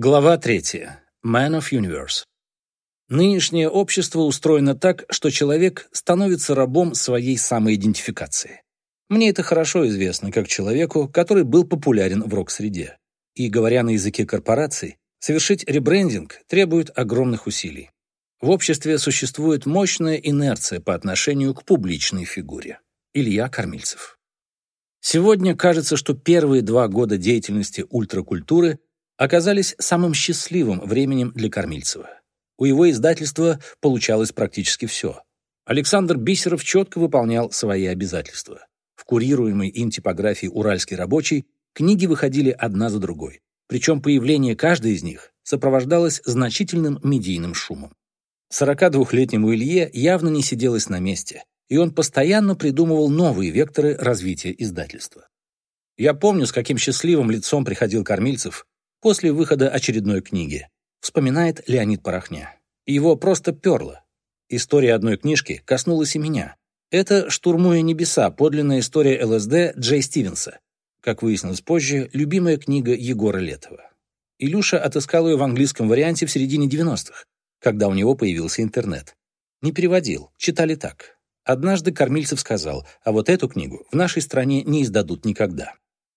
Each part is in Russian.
Глава 3. Man of Universe. Нынешнее общество устроено так, что человек становится рабом своей самоидентификации. Мне это хорошо известно как человеку, который был популярен в рок-среде. И, говоря на языке корпораций, совершить ребрендинг требует огромных усилий. В обществе существует мощная инерция по отношению к публичной фигуре. Илья Кормильцев. Сегодня кажется, что первые два года деятельности ультракультуры оказались самым счастливым временем для Кормильцева. У его издательства получалось практически все. Александр Бисеров четко выполнял свои обязательства. В курируемой им типографии «Уральский рабочий» книги выходили одна за другой. Причем появление каждой из них сопровождалось значительным медийным шумом. 42-летнему Илье явно не сиделось на месте, и он постоянно придумывал новые векторы развития издательства. Я помню, с каким счастливым лицом приходил Кормильцев после выхода очередной книги, вспоминает Леонид Порохня. Его просто перло. История одной книжки коснулась и меня. Это «Штурмуя небеса. Подлинная история ЛСД» Джей Стивенса. Как выяснилось позже, любимая книга Егора Летова. Илюша отыскал ее в английском варианте в середине 90-х, когда у него появился интернет. Не переводил, читали так. Однажды Кормильцев сказал, а вот эту книгу в нашей стране не издадут никогда.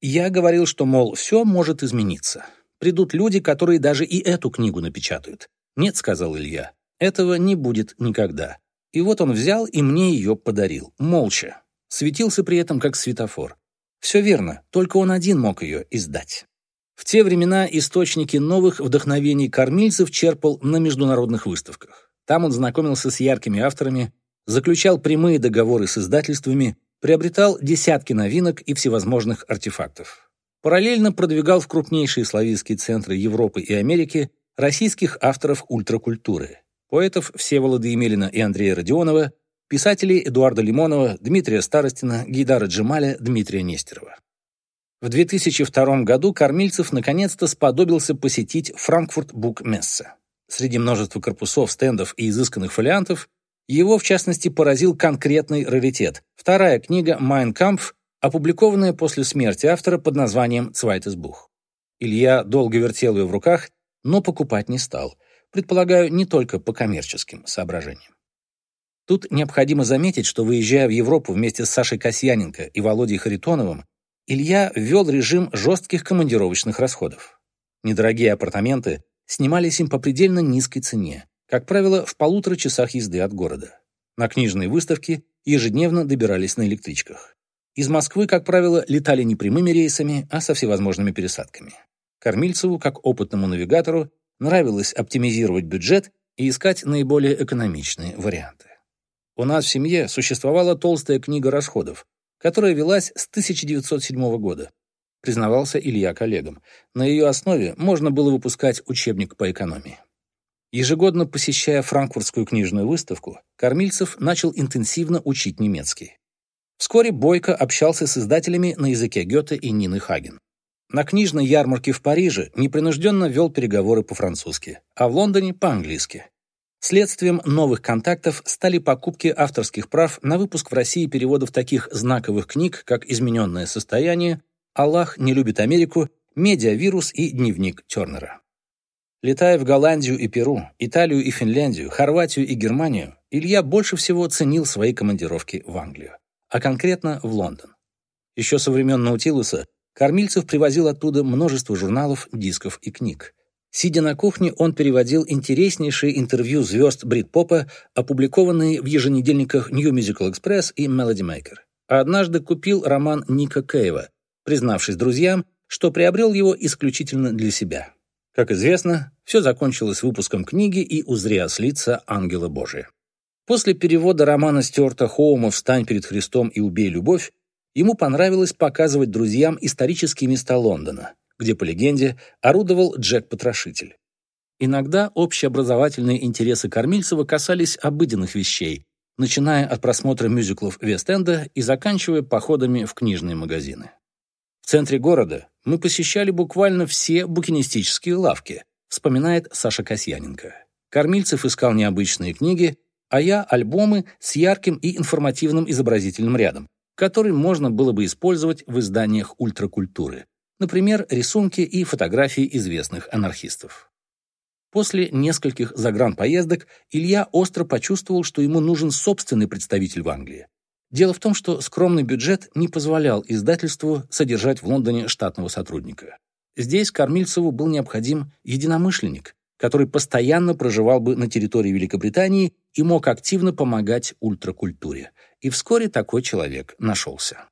Я говорил, что, мол, все может измениться. Придут люди, которые даже и эту книгу напечатают. Нет, сказал Илья, этого не будет никогда. И вот он взял и мне ее подарил, молча. Светился при этом как светофор. Все верно, только он один мог ее издать. В те времена источники новых вдохновений кормильцев черпал на международных выставках. Там он знакомился с яркими авторами, заключал прямые договоры с издательствами, приобретал десятки новинок и всевозможных артефактов. Параллельно продвигал в крупнейшие славянские центры Европы и Америки российских авторов ультракультуры, поэтов Всеволода Емелина и Андрея Родионова, писателей Эдуарда Лимонова, Дмитрия Старостина, Гейдара Джемаля, Дмитрия Нестерова. В 2002 году Кормильцев наконец-то сподобился посетить Франкфурт Бук Мессе. Среди множества корпусов, стендов и изысканных фолиантов его, в частности, поразил конкретный раритет. Вторая книга «Майн Кампф» опубликованная после смерти автора под названием «Цвайтесбух». Илья долго вертел ее в руках, но покупать не стал, предполагаю, не только по коммерческим соображениям. Тут необходимо заметить, что, выезжая в Европу вместе с Сашей Касьяненко и Володей Харитоновым, Илья ввел режим жестких командировочных расходов. Недорогие апартаменты снимались им по предельно низкой цене, как правило, в полутора часах езды от города. На книжные выставки ежедневно добирались на электричках. Из Москвы, как правило, летали не прямыми рейсами, а со всевозможными пересадками. Кормильцеву, как опытному навигатору, нравилось оптимизировать бюджет и искать наиболее экономичные варианты. У нас в семье существовала толстая книга расходов, которая велась с 1907 года, признавался Илья коллегам. На ее основе можно было выпускать учебник по экономии. Ежегодно посещая франкфуртскую книжную выставку, Кормильцев начал интенсивно учить немецкий. Вскоре Бойко общался с издателями на языке Гёте и Нины Хаген. На книжной ярмарке в Париже непринужденно вел переговоры по-французски, а в Лондоне — по-английски. Следствием новых контактов стали покупки авторских прав на выпуск в России переводов таких знаковых книг, как «Измененное состояние», «Аллах не любит Америку», «Медиавирус» и «Дневник Тернера». Летая в Голландию и Перу, Италию и Финляндию, Хорватию и Германию, Илья больше всего ценил свои командировки в Англию а конкретно в Лондон. Еще со времен Наутилуса Кормильцев привозил оттуда множество журналов, дисков и книг. Сидя на кухне, он переводил интереснейшие интервью звезд брит-попа, опубликованные в еженедельниках New Musical Express и Melody Maker. А однажды купил роман Ника Кейва, признавшись друзьям, что приобрел его исключительно для себя. Как известно, все закончилось выпуском книги и «Узри ослица ангела Божия». После перевода романа Стюарта Хоума «Встань перед Христом и убей любовь» ему понравилось показывать друзьям исторические места Лондона, где, по легенде, орудовал Джек-потрошитель. Иногда общеобразовательные интересы Кормильцева касались обыденных вещей, начиная от просмотра мюзиклов Вест-Энда и заканчивая походами в книжные магазины. В центре города мы посещали буквально все букинистические лавки, вспоминает Саша Касьяненко. Кормильцев искал необычные книги, а я — альбомы с ярким и информативным изобразительным рядом, который можно было бы использовать в изданиях ультракультуры. например, рисунки и фотографии известных анархистов. После нескольких загранпоездок Илья остро почувствовал, что ему нужен собственный представитель в Англии. Дело в том, что скромный бюджет не позволял издательству содержать в Лондоне штатного сотрудника. Здесь Кормильцеву был необходим единомышленник, который постоянно проживал бы на территории Великобритании и мог активно помогать ультракультуре. И вскоре такой человек нашелся.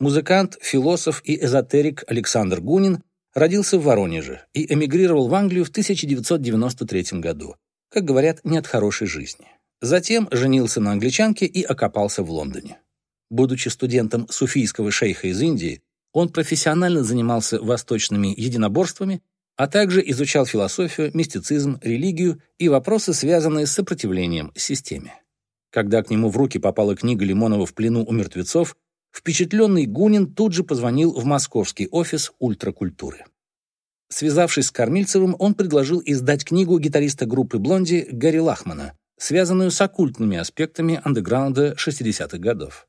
Музыкант, философ и эзотерик Александр Гунин родился в Воронеже и эмигрировал в Англию в 1993 году, как говорят, не от хорошей жизни. Затем женился на англичанке и окопался в Лондоне. Будучи студентом суфийского шейха из Индии, он профессионально занимался восточными единоборствами, а также изучал философию, мистицизм, религию и вопросы, связанные с сопротивлением системе. Когда к нему в руки попала книга Лимонова «В плену у мертвецов», Впечатленный Гунин тут же позвонил в московский офис ультракультуры. Связавшись с Кормильцевым, он предложил издать книгу гитариста группы «Блонди» Гарри Лахмана, связанную с оккультными аспектами андеграунда 60-х годов.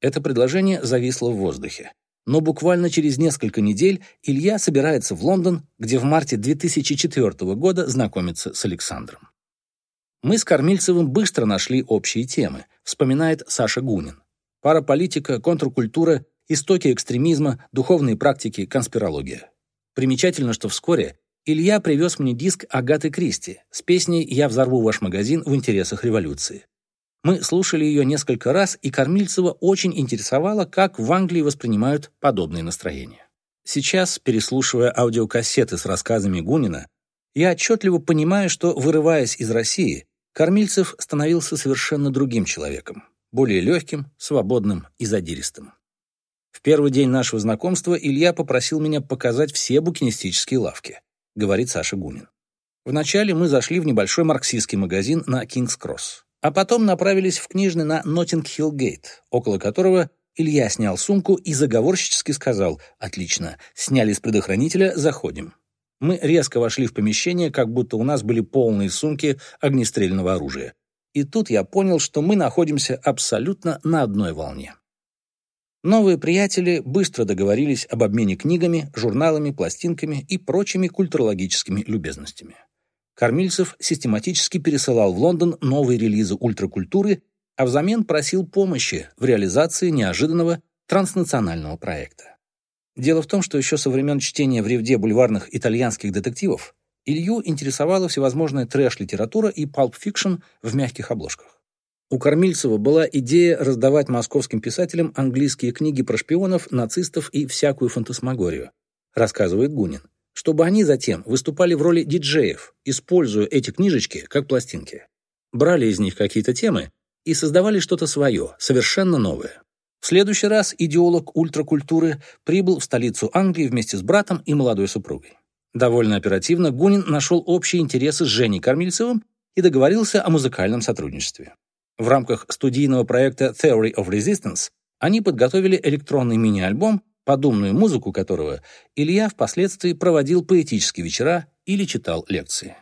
Это предложение зависло в воздухе. Но буквально через несколько недель Илья собирается в Лондон, где в марте 2004 года знакомится с Александром. «Мы с Кормильцевым быстро нашли общие темы», вспоминает Саша Гунин. Параполитика, контркультура, истоки экстремизма, духовные практики, конспирология. Примечательно, что вскоре Илья привез мне диск Агаты Кристи с песней «Я взорву ваш магазин в интересах революции». Мы слушали ее несколько раз, и Кормильцева очень интересовало, как в Англии воспринимают подобные настроения. Сейчас, переслушивая аудиокассеты с рассказами Гунина, я отчетливо понимаю, что, вырываясь из России, Кормильцев становился совершенно другим человеком более легким, свободным и задиристым. В первый день нашего знакомства Илья попросил меня показать все букинистические лавки, говорит Саша Гунин. Вначале мы зашли в небольшой марксистский магазин на Кингс-Кросс, а потом направились в книжный на Ноттинг-Хилл-Гейт, около которого Илья снял сумку и заговорщически сказал «Отлично, сняли с предохранителя, заходим». Мы резко вошли в помещение, как будто у нас были полные сумки огнестрельного оружия. И тут я понял, что мы находимся абсолютно на одной волне. Новые приятели быстро договорились об обмене книгами, журналами, пластинками и прочими культурологическими любезностями. Кормильцев систематически пересылал в Лондон новые релизы ультракультуры, а взамен просил помощи в реализации неожиданного транснационального проекта. Дело в том, что еще со времен чтения в Ревде бульварных итальянских детективов Илью интересовала всевозможная трэш-литература и палп-фикшн в мягких обложках. У Кормильцева была идея раздавать московским писателям английские книги про шпионов, нацистов и всякую фантасмагорию, рассказывает Гунин, чтобы они затем выступали в роли диджеев, используя эти книжечки как пластинки. Брали из них какие-то темы и создавали что-то свое, совершенно новое. В следующий раз идеолог ультракультуры прибыл в столицу Англии вместе с братом и молодой супругой. Довольно оперативно Гунин нашел общие интересы с Женей Кормильцевым и договорился о музыкальном сотрудничестве. В рамках студийного проекта Theory of Resistance они подготовили электронный мини-альбом, подобную музыку которого Илья впоследствии проводил поэтические вечера или читал лекции.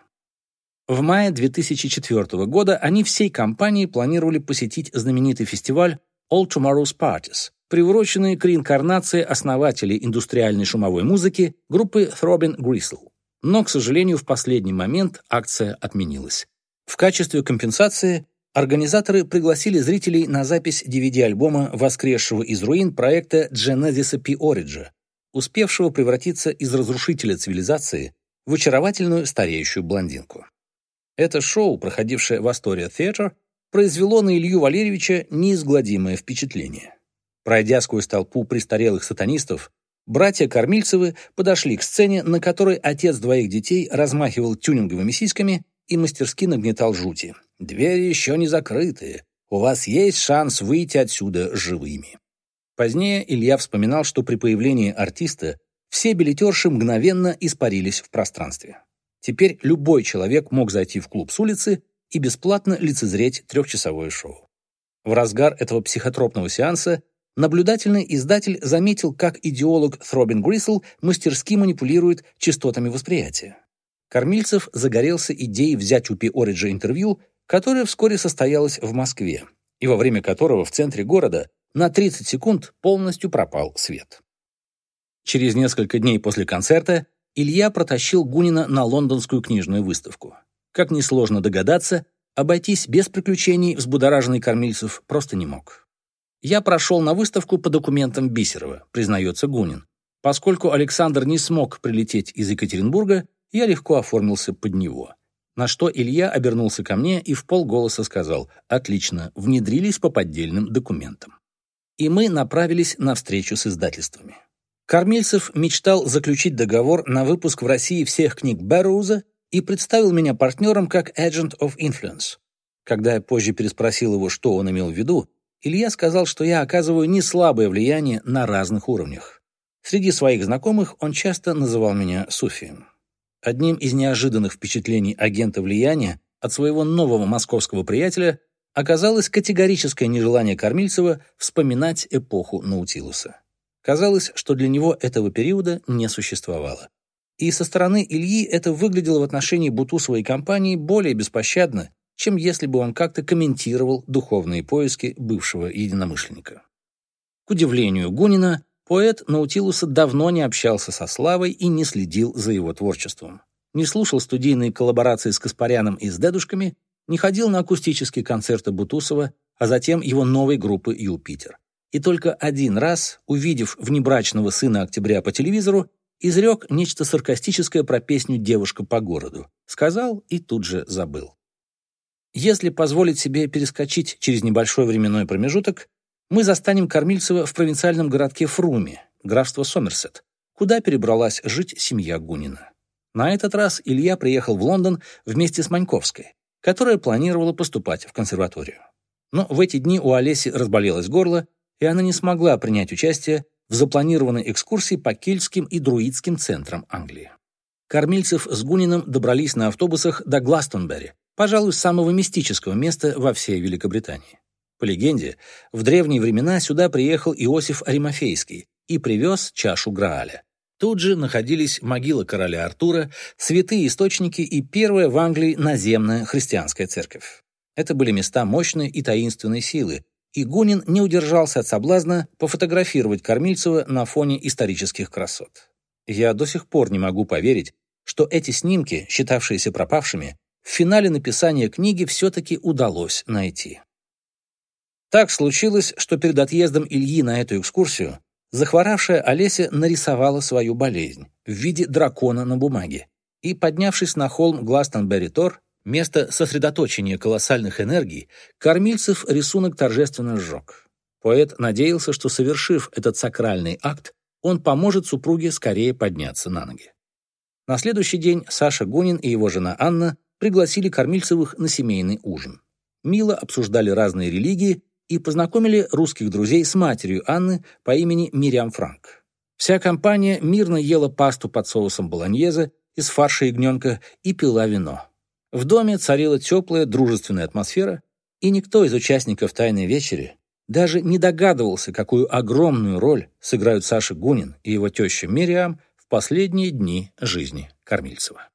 В мае 2004 года они всей компанией планировали посетить знаменитый фестиваль All Tomorrow's Parties, приуроченные к реинкарнации основателей индустриальной шумовой музыки группы Throbbing Gristle. Но, к сожалению, в последний момент акция отменилась. В качестве компенсации организаторы пригласили зрителей на запись DVD-альбома воскресшего из руин проекта Genesis P. Origin, успевшего превратиться из разрушителя цивилизации в очаровательную стареющую блондинку. Это шоу, проходившее в Astoria Theatre, произвело на Илью Валерьевича неизгладимое впечатление. Пройдя сквозь толпу престарелых сатанистов, братья Кормильцевы подошли к сцене, на которой отец двоих детей размахивал тюнинговыми сиськами и мастерски нагнетал жути. «Двери еще не закрыты. У вас есть шанс выйти отсюда живыми». Позднее Илья вспоминал, что при появлении артиста все билетерши мгновенно испарились в пространстве. Теперь любой человек мог зайти в клуб с улицы и бесплатно лицезреть трехчасовое шоу. В разгар этого психотропного сеанса Наблюдательный издатель заметил, как идеолог Throbbing Грисл мастерски манипулирует частотами восприятия. Кормильцев загорелся идеей взять у Пиориджа интервью, которое вскоре состоялось в Москве, и во время которого в центре города на 30 секунд полностью пропал свет. Через несколько дней после концерта Илья протащил Гунина на лондонскую книжную выставку. Как несложно догадаться, обойтись без приключений взбудораженный Кормильцев просто не мог. «Я прошел на выставку по документам Бисерова», признается Гунин. Поскольку Александр не смог прилететь из Екатеринбурга, я легко оформился под него. На что Илья обернулся ко мне и в полголоса сказал «Отлично, внедрились по поддельным документам». И мы направились на встречу с издательствами. Кормильцев мечтал заключить договор на выпуск в России всех книг Бэрроуза и представил меня партнером как agent of influence. Когда я позже переспросил его, что он имел в виду, Илья сказал, что я оказываю неслабое влияние на разных уровнях. Среди своих знакомых он часто называл меня Суфием. Одним из неожиданных впечатлений агента влияния от своего нового московского приятеля оказалось категорическое нежелание Кормильцева вспоминать эпоху Наутилуса. Казалось, что для него этого периода не существовало. И со стороны Ильи это выглядело в отношении Бутусовой компании более беспощадно, чем если бы он как-то комментировал духовные поиски бывшего единомышленника. К удивлению Гунина, Поэт Наутилуса давно не общался со Славой и не следил за его творчеством. Не слушал студийные коллаборации с Каспаряном и с дедушками, не ходил на акустические концерты Бутусова, а затем его новой группы «Юпитер». И только один раз, увидев внебрачного сына октября по телевизору, изрек нечто саркастическое про песню «Девушка по городу». Сказал и тут же забыл. Если позволить себе перескочить через небольшой временной промежуток, мы застанем Кормильцева в провинциальном городке Фруме, графство Сомерсет, куда перебралась жить семья Гунина. На этот раз Илья приехал в Лондон вместе с Маньковской, которая планировала поступать в консерваторию. Но в эти дни у Олеси разболелось горло, и она не смогла принять участие в запланированной экскурсии по кельтским и друидским центрам Англии. Кормильцев с Гуниным добрались на автобусах до Гластонберри, пожалуй, самого мистического места во всей Великобритании. По легенде, в древние времена сюда приехал Иосиф Аримофейский и привез чашу Грааля. Тут же находились могила короля Артура, святые источники и первая в Англии наземная христианская церковь. Это были места мощной и таинственной силы, и Гунин не удержался от соблазна пофотографировать Кормильцева на фоне исторических красот. Я до сих пор не могу поверить, что эти снимки, считавшиеся пропавшими, в финале написания книги все-таки удалось найти. Так случилось, что перед отъездом Ильи на эту экскурсию захворавшая Олеся нарисовала свою болезнь в виде дракона на бумаге и, поднявшись на холм Гластонберри-Тор, место сосредоточения колоссальных энергий, Кормильцев рисунок торжественно сжег. Поэт надеялся, что, совершив этот сакральный акт, он поможет супруге скорее подняться на ноги. На следующий день Саша Гунин и его жена Анна пригласили Кормильцевых на семейный ужин. Мило обсуждали разные религии и познакомили русских друзей с матерью Анны по имени Мириам Франк. Вся компания мирно ела пасту под соусом болоньезе из фарша ягненка и пила вино. В доме царила теплая, дружественная атмосфера, и никто из участников «Тайной вечери» даже не догадывался, какую огромную роль сыграют Саша Гунин и его теща Мириам в последние дни жизни Кормильцева.